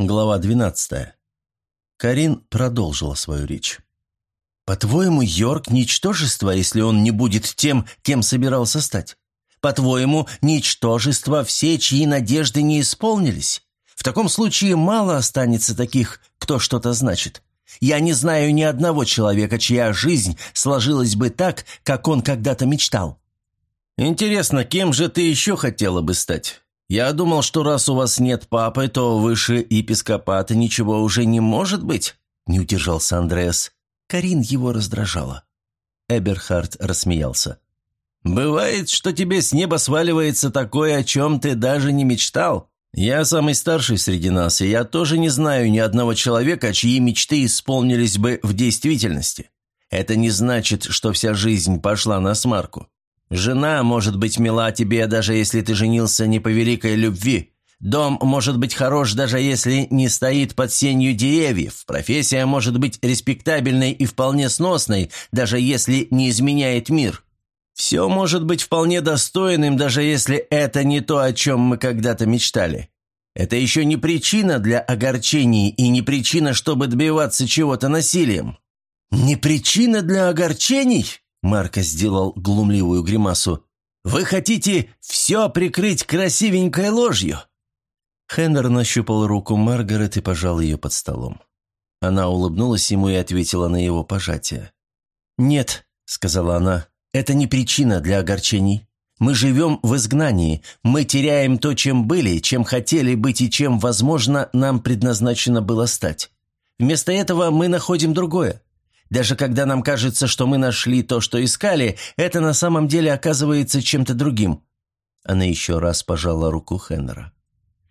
Глава 12. Карин продолжила свою речь. «По-твоему, Йорк – ничтожество, если он не будет тем, кем собирался стать? По-твоему, ничтожество все, чьи надежды не исполнились? В таком случае мало останется таких, кто что-то значит. Я не знаю ни одного человека, чья жизнь сложилась бы так, как он когда-то мечтал». «Интересно, кем же ты еще хотела бы стать?» «Я думал, что раз у вас нет папы, то выше епископата ничего уже не может быть», – не удержался Андреас. Карин его раздражала. Эберхард рассмеялся. «Бывает, что тебе с неба сваливается такое, о чем ты даже не мечтал. Я самый старший среди нас, и я тоже не знаю ни одного человека, чьи мечты исполнились бы в действительности. Это не значит, что вся жизнь пошла на смарку. Жена может быть мила тебе, даже если ты женился не по великой любви. Дом может быть хорош, даже если не стоит под сенью деревьев. Профессия может быть респектабельной и вполне сносной, даже если не изменяет мир. Все может быть вполне достойным, даже если это не то, о чем мы когда-то мечтали. Это еще не причина для огорчений и не причина, чтобы добиваться чего-то насилием. «Не причина для огорчений?» Марко сделал глумливую гримасу. «Вы хотите все прикрыть красивенькой ложью?» Хендер нащупал руку Маргарет и пожал ее под столом. Она улыбнулась ему и ответила на его пожатие. «Нет», — сказала она, — «это не причина для огорчений. Мы живем в изгнании, мы теряем то, чем были, чем хотели быть и чем, возможно, нам предназначено было стать. Вместо этого мы находим другое. Даже когда нам кажется, что мы нашли то, что искали, это на самом деле оказывается чем-то другим». Она еще раз пожала руку Хеннера.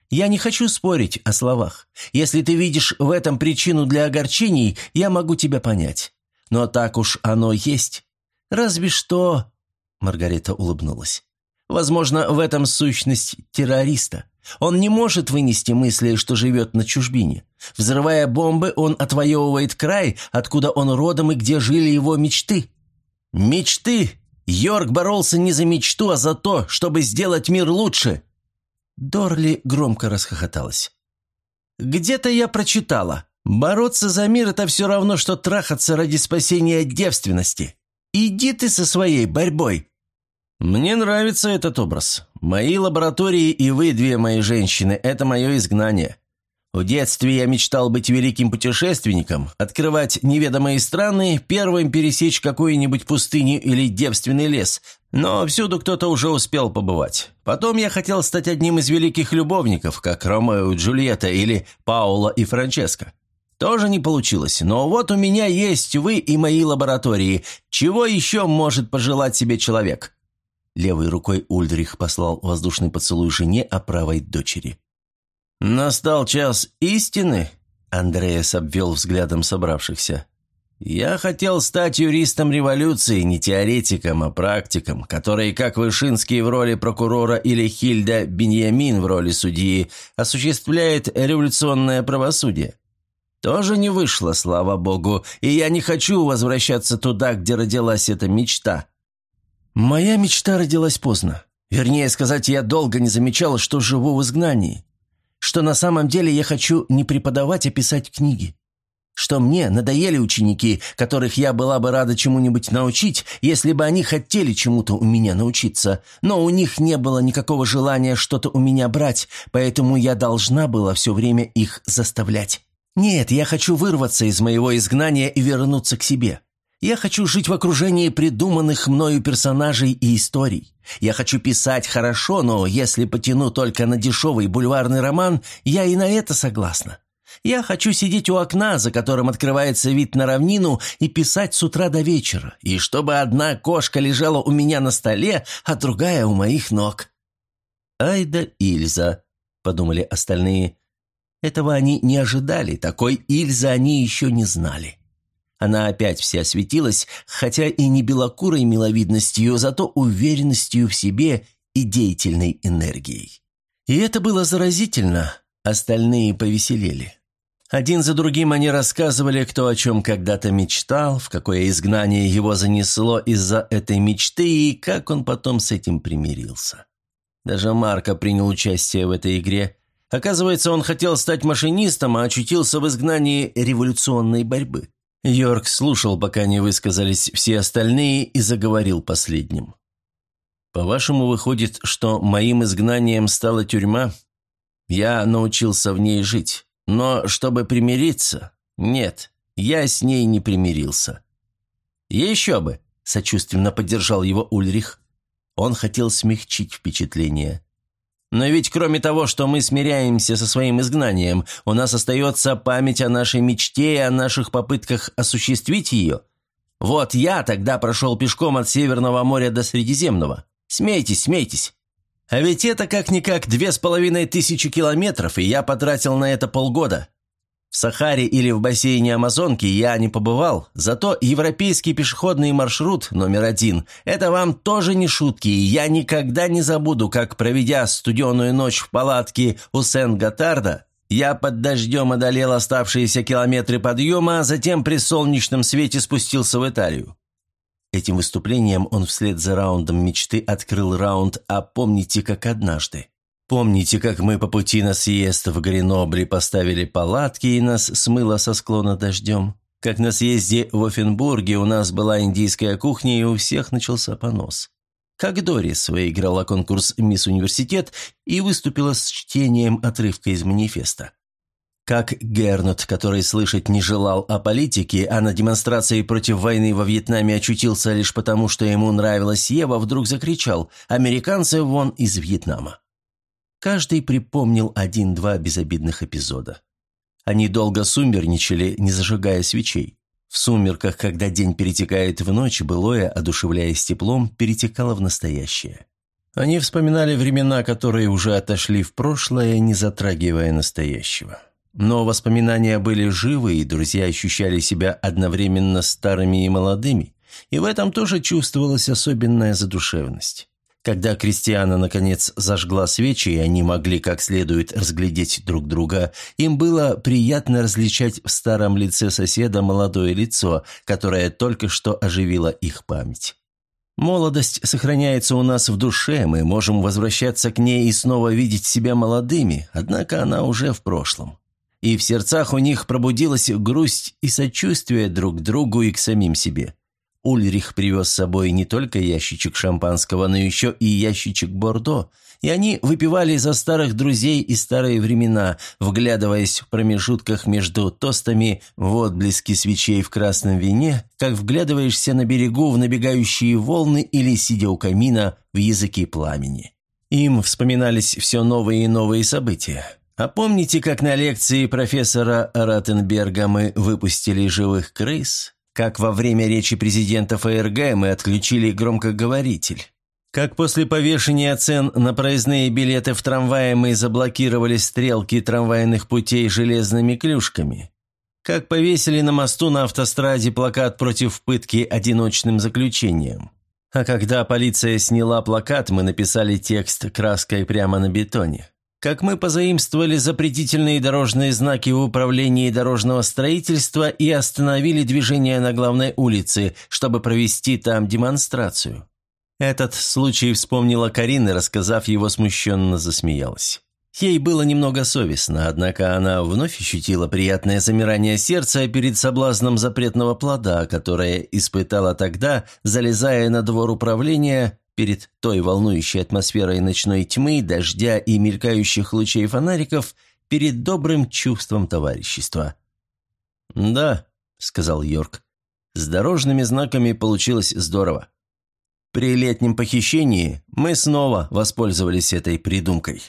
«Я не хочу спорить о словах. Если ты видишь в этом причину для огорчений, я могу тебя понять. Но так уж оно есть. Разве что...» Маргарита улыбнулась. «Возможно, в этом сущность террориста. Он не может вынести мысли, что живет на чужбине. Взрывая бомбы, он отвоевывает край, откуда он родом и где жили его мечты. Мечты! Йорк боролся не за мечту, а за то, чтобы сделать мир лучше. Дорли громко расхохоталась. «Где-то я прочитала. Бороться за мир – это все равно, что трахаться ради спасения девственности. Иди ты со своей борьбой. «Мне нравится этот образ. Мои лаборатории и вы, две мои женщины, это мое изгнание. В детстве я мечтал быть великим путешественником, открывать неведомые страны, первым пересечь какую-нибудь пустыню или девственный лес, но всюду кто-то уже успел побывать. Потом я хотел стать одним из великих любовников, как Ромео и Джульетта или Паула и Франческо. Тоже не получилось, но вот у меня есть вы и мои лаборатории. Чего еще может пожелать себе человек?» Левой рукой Ульдрих послал воздушный поцелуй жене, а правой – дочери. «Настал час истины?» – Андреас обвел взглядом собравшихся. «Я хотел стать юристом революции, не теоретиком, а практиком, который, как Вышинский в роли прокурора или Хильда Беньямин в роли судьи, осуществляет революционное правосудие. Тоже не вышло, слава богу, и я не хочу возвращаться туда, где родилась эта мечта. Моя мечта родилась поздно. Вернее сказать, я долго не замечала, что живу в изгнании. Что на самом деле я хочу не преподавать, а писать книги. Что мне надоели ученики, которых я была бы рада чему-нибудь научить, если бы они хотели чему-то у меня научиться, но у них не было никакого желания что-то у меня брать, поэтому я должна была все время их заставлять. Нет, я хочу вырваться из моего изгнания и вернуться к себе. Я хочу жить в окружении придуманных мною персонажей и историй. Я хочу писать хорошо, но если потяну только на дешевый бульварный роман, я и на это согласна. Я хочу сидеть у окна, за которым открывается вид на равнину, и писать с утра до вечера, и чтобы одна кошка лежала у меня на столе, а другая у моих ног». «Ай да Ильза», — подумали остальные. Этого они не ожидали, такой Ильзы они еще не знали. Она опять вся светилась, хотя и не белокурой миловидностью, зато уверенностью в себе и деятельной энергией. И это было заразительно, остальные повеселели. Один за другим они рассказывали, кто о чем когда-то мечтал, в какое изгнание его занесло из-за этой мечты и как он потом с этим примирился. Даже Марко принял участие в этой игре. Оказывается, он хотел стать машинистом, а очутился в изгнании революционной борьбы. Йорк слушал, пока не высказались все остальные, и заговорил последним. «По-вашему, выходит, что моим изгнанием стала тюрьма? Я научился в ней жить. Но чтобы примириться? Нет, я с ней не примирился». «Еще бы!» – сочувственно поддержал его Ульрих. Он хотел смягчить впечатление. Но ведь кроме того, что мы смиряемся со своим изгнанием, у нас остается память о нашей мечте и о наших попытках осуществить ее. Вот я тогда прошел пешком от Северного моря до Средиземного. Смейтесь, смейтесь. А ведь это как-никак две с половиной тысячи километров, и я потратил на это полгода. Сахаре или в бассейне Амазонки я не побывал, зато европейский пешеходный маршрут номер один – это вам тоже не шутки, и я никогда не забуду, как, проведя студеную ночь в палатке у Сен-Готарда, я под дождем одолел оставшиеся километры подъема, а затем при солнечном свете спустился в Италию. Этим выступлением он вслед за раундом мечты открыл раунд «А помните, как однажды». Помните, как мы по пути на съезд в Гренобле поставили палатки и нас смыло со склона дождем? Как на съезде в Офенбурге у нас была индийская кухня и у всех начался понос? Как Дорис выиграла конкурс «Мисс Университет» и выступила с чтением отрывка из манифеста? Как Гернут, который слышать не желал о политике, а на демонстрации против войны во Вьетнаме очутился лишь потому, что ему нравилась Ева, вдруг закричал «Американцы вон из Вьетнама!» Каждый припомнил один-два безобидных эпизода. Они долго сумерничали, не зажигая свечей. В сумерках, когда день перетекает в ночь, былое, одушевляясь теплом, перетекало в настоящее. Они вспоминали времена, которые уже отошли в прошлое, не затрагивая настоящего. Но воспоминания были живы, и друзья ощущали себя одновременно старыми и молодыми, и в этом тоже чувствовалась особенная задушевность. Когда Кристиана, наконец, зажгла свечи, и они могли как следует разглядеть друг друга, им было приятно различать в старом лице соседа молодое лицо, которое только что оживило их память. Молодость сохраняется у нас в душе, мы можем возвращаться к ней и снова видеть себя молодыми, однако она уже в прошлом. И в сердцах у них пробудилась грусть и сочувствие друг к другу и к самим себе. Ульрих привез с собой не только ящичек шампанского, но еще и ящичек бордо, и они выпивали за старых друзей и старые времена, вглядываясь в промежутках между тостами в отблески свечей в красном вине, как вглядываешься на берегу в набегающие волны или, сидя у камина, в языки пламени. Им вспоминались все новые и новые события. А помните, как на лекции профессора Раттенберга мы выпустили живых крыс? Как во время речи президента ФРГ мы отключили громкоговоритель. Как после повешения цен на проездные билеты в трамвае мы заблокировали стрелки трамвайных путей железными клюшками. Как повесили на мосту на автостраде плакат против пытки одиночным заключением. А когда полиция сняла плакат, мы написали текст краской прямо на бетоне как мы позаимствовали запретительные дорожные знаки в управлении дорожного строительства и остановили движение на главной улице, чтобы провести там демонстрацию. Этот случай вспомнила Карина, рассказав его, смущенно засмеялась. Ей было немного совестно, однако она вновь ощутила приятное замирание сердца перед соблазном запретного плода, которое испытала тогда, залезая на двор управления перед той волнующей атмосферой ночной тьмы, дождя и мелькающих лучей фонариков, перед добрым чувством товарищества. «Да», — сказал Йорк, — «с дорожными знаками получилось здорово. При летнем похищении мы снова воспользовались этой придумкой».